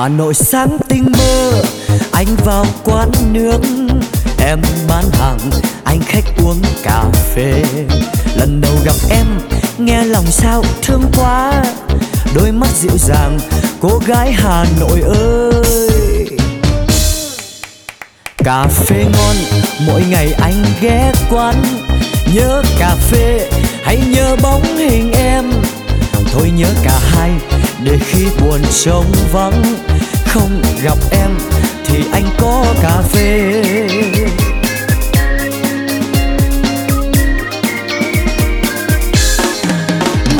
Hà Nội sáng tinh mơ. Anh vào quán nước Em bán hàng, Anh khách uống cà phê. Lần đầu gặp em, Nghe lòng sao thương quá. Đôi mắt dịu dàng, Cô gái Hà Nội ơi. Cà phê ngon, Mỗi ngày anh ghé quán. Nhớ cà phê Hay nhớ bóng hình em. Thôi nhớ cả hai để khi buồn trống vắng, không gặp em thì anh có cà phê.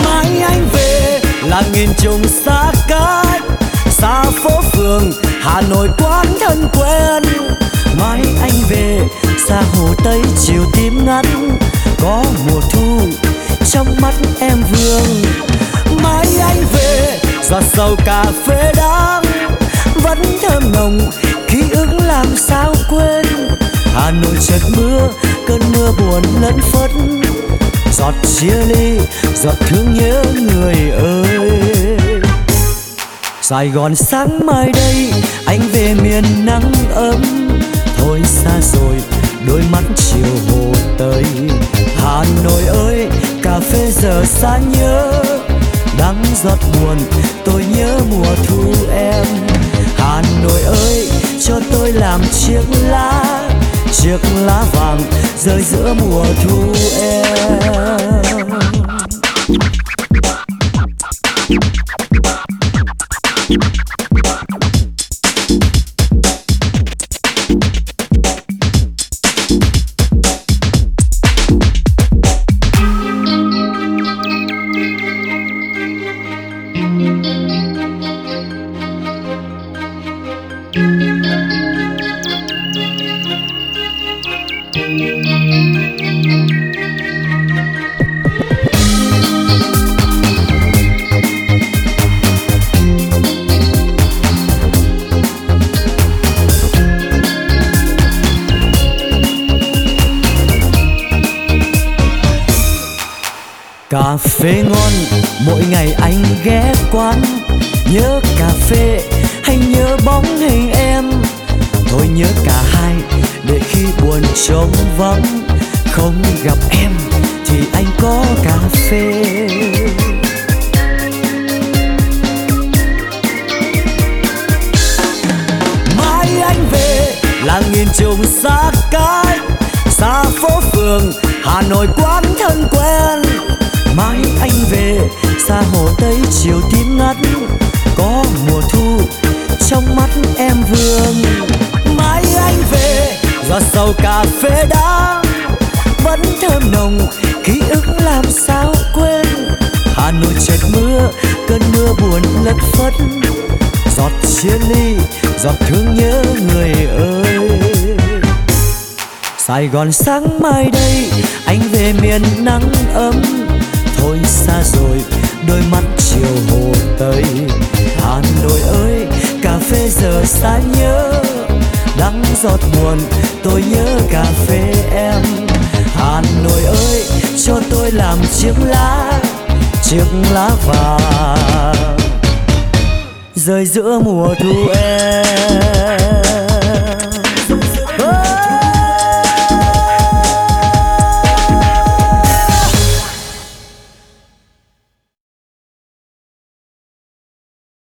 Mai anh về là nghìn trùng xa cách, xa phố phường, hà nội quán thân quen. Mai anh về xa hồ tây, chiều tím ngắn, có mùa thu trong mắt em vương. Mai anh về giọt sầu cà phê đắng vẫn thơm nồng. Ký ức làm sao quên? Hà nội chợt mưa, cơn mưa buồn lẫn phất. Giọt chia ly, giọt thương nhớ người ơi. Sài Gòn sáng mai đây, anh về miền nắng ấm. Thôi xa rồi, đôi mắt chiều hồ tây Hà Nội ơi, cà phê giờ xa nhớ giọt buồn. Tôi nhớ mùa thu em. Hà nội ơi, cho tôi làm chiếc lá chiếc lá vàng rơi giữa mùa thu em. Cà phê ngon mỗi ngày anh ghé quán. Nhớ cà phê hay nhớ bóng hình em. Thôi nhớ cả hai, để khi buồn trống vắng, không gặp em thì anh có cà phê. Mai anh về là nghìn trùng xa cách, xa phố phường, hà nội quán thân quen. Mai anh về, xa hồ tây chiều tím ngắt, có mùa thu sầu cà phê đá, vẫn thơm nồng, ký ức làm sao quên. Hà nội chợt mưa, cơn mưa buồn lất phất. Giọt chia ly, giọt thương nhớ người ơi. Sài Gòn sáng mai đây, anh về miền nắng ấm. Thôi xa rồi, đôi mắt chiều hồ tây hà nội ơi, cà phê giờ xa nhớ giọt buồn tôi nhớ cà phê em. Hà nội ơi, cho tôi làm chiếc lá chiếc lá vàng. Rơi giữa mùa thu em.